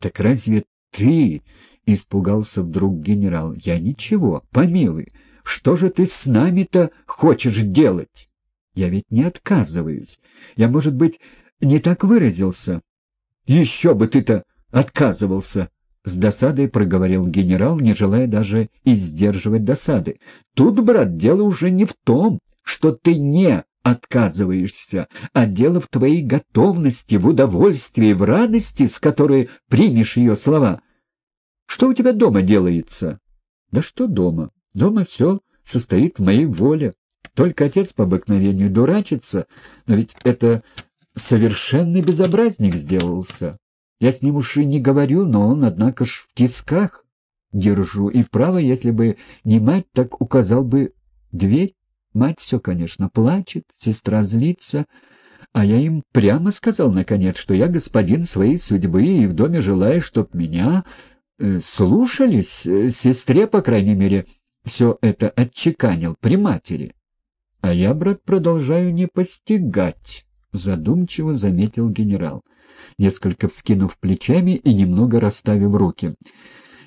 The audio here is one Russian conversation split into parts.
Так разве ты... — испугался вдруг генерал. — Я ничего, помилуй. Что же ты с нами-то хочешь делать? Я ведь не отказываюсь. Я, может быть, не так выразился. Еще бы ты-то отказывался! — с досадой проговорил генерал, не желая даже и сдерживать досады. — Тут, брат, дело уже не в том, что ты не отказываешься, а дело в твоей готовности, в удовольствии, в радости, с которой примешь ее слова. Что у тебя дома делается? Да что дома? Дома все состоит в моей воле. Только отец по обыкновению дурачится, но ведь это совершенный безобразник сделался. Я с ним уж и не говорю, но он, однако ж, в тисках держу. И вправо, если бы не мать, так указал бы дверь. Мать все, конечно, плачет, сестра злится, а я им прямо сказал, наконец, что я господин своей судьбы и в доме желаю, чтоб меня Э, слушались, э, сестре, по крайней мере, все это отчеканил при матери. А я, брат, продолжаю не постигать, — задумчиво заметил генерал, несколько вскинув плечами и немного расставив руки.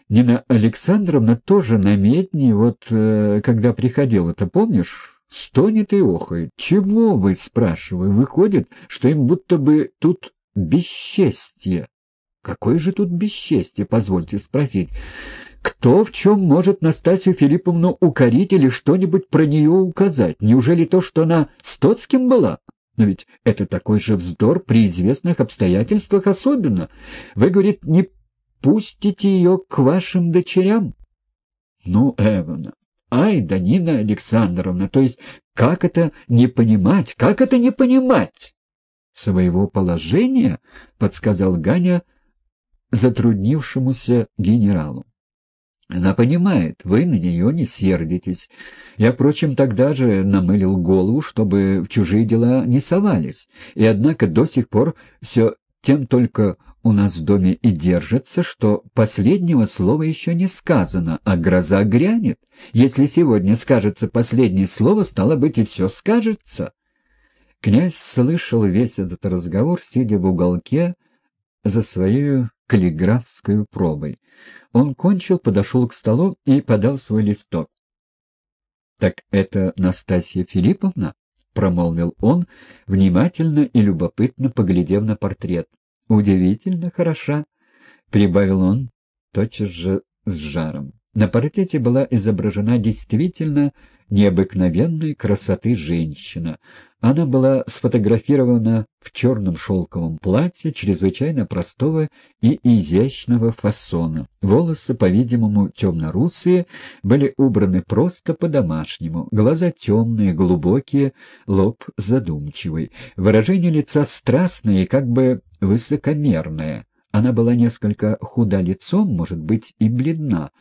Нина Александровна тоже намедни, вот э, когда приходила, ты помнишь, стонет и охает. Чего вы, спрашиваю, выходит, что им будто бы тут бесчестье. Какое же тут бесчестье, позвольте спросить. Кто в чем может Настасью Филипповну укорить или что-нибудь про нее указать? Неужели то, что она с Тоцким была? Но ведь это такой же вздор при известных обстоятельствах особенно. Вы, говорит, не пустите ее к вашим дочерям? Ну, Эвана, ай, да Нина Александровна, то есть как это не понимать, как это не понимать? Своего положения, подсказал Ганя, затруднившемуся генералу. Она понимает, вы на нее не сердитесь. Я, впрочем, тогда же намылил голову, чтобы в чужие дела не совались. И однако до сих пор все тем только у нас в доме и держится, что последнего слова еще не сказано, а гроза грянет. Если сегодня скажется последнее слово, стало быть, и все скажется. Князь слышал весь этот разговор, сидя в уголке за своей каллиграфской пробой. Он кончил, подошел к столу и подал свой листок. — Так это Настасья Филипповна? — промолвил он, внимательно и любопытно поглядев на портрет. — Удивительно хороша, — прибавил он тотчас же с жаром. На портрете была изображена действительно необыкновенной красоты женщина. Она была сфотографирована в черном шелковом платье, чрезвычайно простого и изящного фасона. Волосы, по-видимому, темно-русые, были убраны просто по-домашнему. Глаза темные, глубокие, лоб задумчивый. Выражение лица страстное и как бы высокомерное. Она была несколько худа лицом, может быть, и бледна.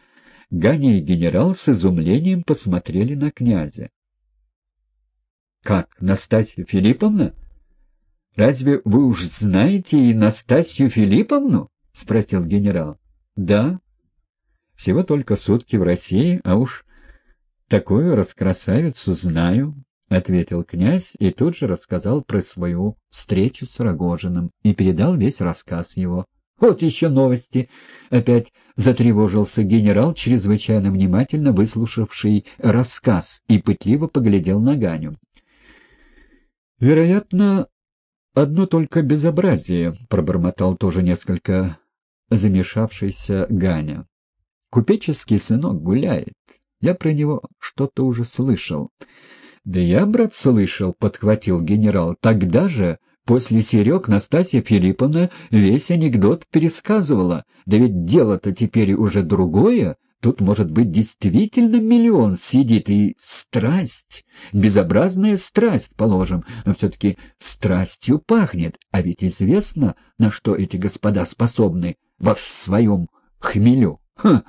Ганя и генерал с изумлением посмотрели на князя. — Как, Настасья Филипповна? Разве вы уж знаете и Настасью Филипповну? — спросил генерал. — Да. Всего только сутки в России, а уж такую раскрасавицу знаю, — ответил князь и тут же рассказал про свою встречу с Рогожиным и передал весь рассказ его. Вот еще новости. Опять затревожился генерал, чрезвычайно внимательно выслушавший рассказ, и пытливо поглядел на Ганю. «Вероятно, одно только безобразие», — пробормотал тоже несколько замешавшийся Ганя. «Купеческий сынок гуляет. Я про него что-то уже слышал». «Да я, брат, слышал», — подхватил генерал. «Тогда же После Серег Настасья Филипповна весь анекдот пересказывала. Да ведь дело-то теперь уже другое. Тут, может быть, действительно миллион сидит, и страсть, безобразная страсть, положим, но все-таки страстью пахнет. А ведь известно, на что эти господа способны во своем хмелю. Ха,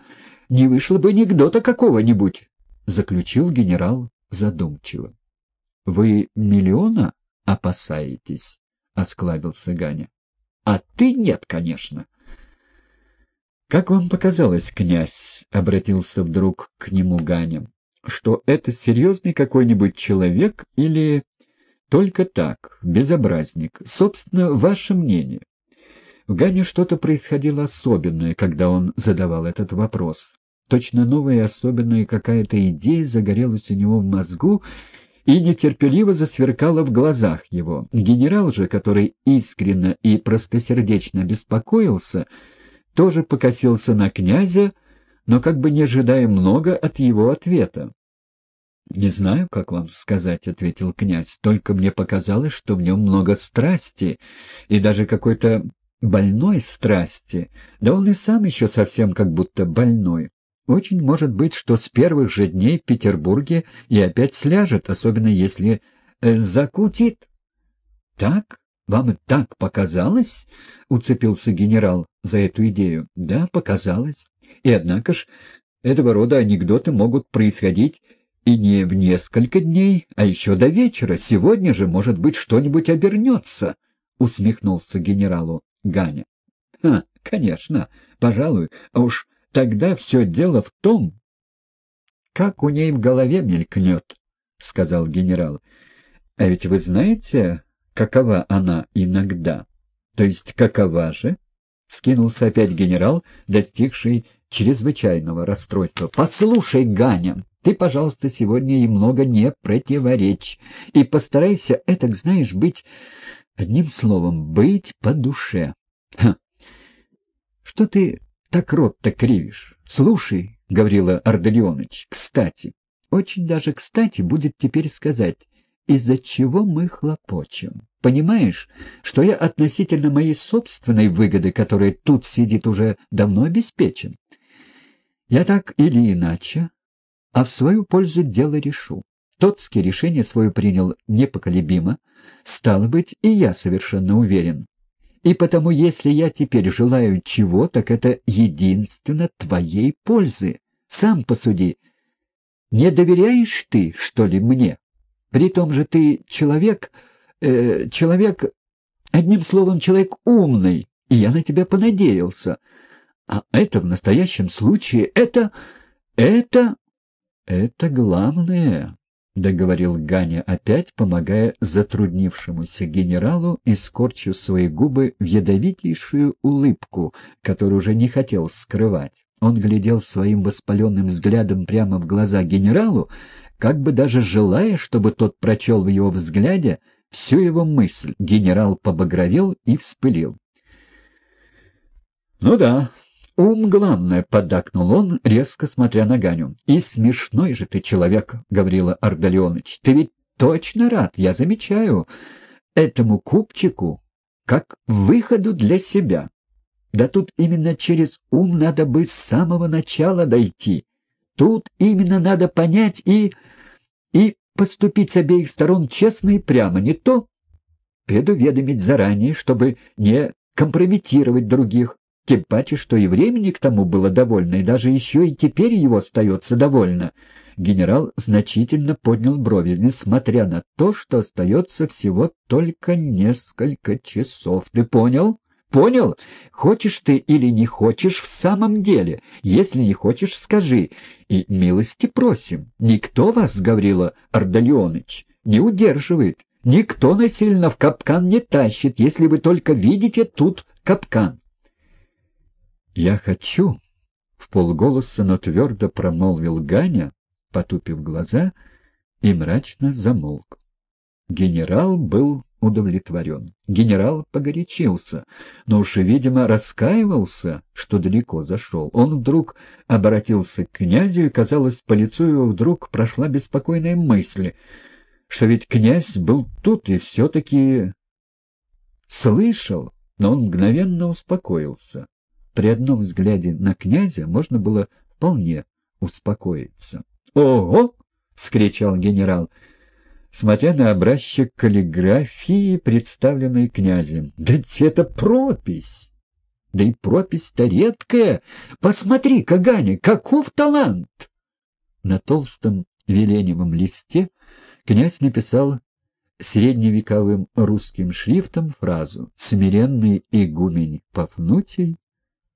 не вышло бы анекдота какого-нибудь, — заключил генерал задумчиво. — Вы миллиона опасаетесь? — осклабился Ганя. — А ты нет, конечно. — Как вам показалось, князь, — обратился вдруг к нему Ганя, — что это серьезный какой-нибудь человек или только так, безобразник? Собственно, ваше мнение. В Гане что-то происходило особенное, когда он задавал этот вопрос. Точно новая и особенная какая-то идея загорелась у него в мозгу и нетерпеливо засверкала в глазах его. Генерал же, который искренне и простосердечно беспокоился, тоже покосился на князя, но как бы не ожидая много от его ответа. — Не знаю, как вам сказать, — ответил князь, — только мне показалось, что в нем много страсти и даже какой-то больной страсти, да он и сам еще совсем как будто больной. Очень может быть, что с первых же дней в Петербурге и опять сляжет, особенно если э, закутит. — Так? Вам так показалось? — уцепился генерал за эту идею. — Да, показалось. И однако ж, этого рода анекдоты могут происходить и не в несколько дней, а еще до вечера. Сегодня же, может быть, что-нибудь обернется, — усмехнулся генералу Ганя. — Ха, конечно, пожалуй, а уж тогда все дело в том, как у ней в голове мелькнет, — сказал генерал. — А ведь вы знаете, какова она иногда? То есть какова же? — скинулся опять генерал, достигший чрезвычайного расстройства. — Послушай, Ганя, ты, пожалуйста, сегодня ей много не противоречь. И постарайся, этак, знаешь, быть, одним словом, быть по душе. Ха. Что ты так рот-то кривишь? Слушай, — говорила Арделеоныч, — кстати, очень даже кстати будет теперь сказать, из-за чего мы хлопочем. Понимаешь, что я относительно моей собственной выгоды, которая тут сидит, уже давно обеспечен? Я так или иначе а в свою пользу дело решу. Тоцкий решение свое принял непоколебимо, стало быть, и я совершенно уверен. И потому, если я теперь желаю чего, так это единственно твоей пользы. Сам посуди. Не доверяешь ты, что ли, мне? При том же ты человек, э, человек, одним словом, человек умный, и я на тебя понадеялся. А это в настоящем случае, это, это... «Это главное», — договорил Ганя опять, помогая затруднившемуся генералу и скорчив свои губы в ядовитейшую улыбку, которую уже не хотел скрывать. Он глядел своим воспаленным взглядом прямо в глаза генералу, как бы даже желая, чтобы тот прочел в его взгляде всю его мысль. Генерал побагровел и вспылил. «Ну да, «Ум главное», — поддакнул он, резко смотря на Ганю. «И смешной же ты человек, Гаврила Ардалионович. Ты ведь точно рад, я замечаю, этому купчику, как выходу для себя. Да тут именно через ум надо бы с самого начала дойти. Тут именно надо понять и... и поступить с обеих сторон честно и прямо, не то предуведомить заранее, чтобы не компрометировать других, тем паче, что и времени к тому было довольно, и даже еще и теперь его остается довольно. Генерал значительно поднял брови, несмотря на то, что остается всего только несколько часов. Ты понял? Понял? Хочешь ты или не хочешь в самом деле? Если не хочешь, скажи. И милости просим. Никто вас, Гаврила Ардалионыч, не удерживает. Никто насильно в капкан не тащит, если вы только видите тут капкан. «Я хочу», — в полголоса, но твердо промолвил Ганя, потупив глаза, и мрачно замолк. Генерал был удовлетворен. Генерал погорячился, но уж, видимо, раскаивался, что далеко зашел. Он вдруг обратился к князю, и, казалось, по лицу его вдруг прошла беспокойная мысль, что ведь князь был тут и все-таки слышал, но он мгновенно успокоился. При одном взгляде на князя можно было вполне успокоиться. «Ого!» — скричал генерал, смотря на образчик каллиграфии, представленной князем. «Да это пропись!» Да и пропись-то редкая. Посмотри, Каганя, каков талант! На толстом веленевом листе князь написал средневековым русским шрифтом фразу «Смиренный игумень Пафнутий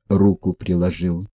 руку приложил.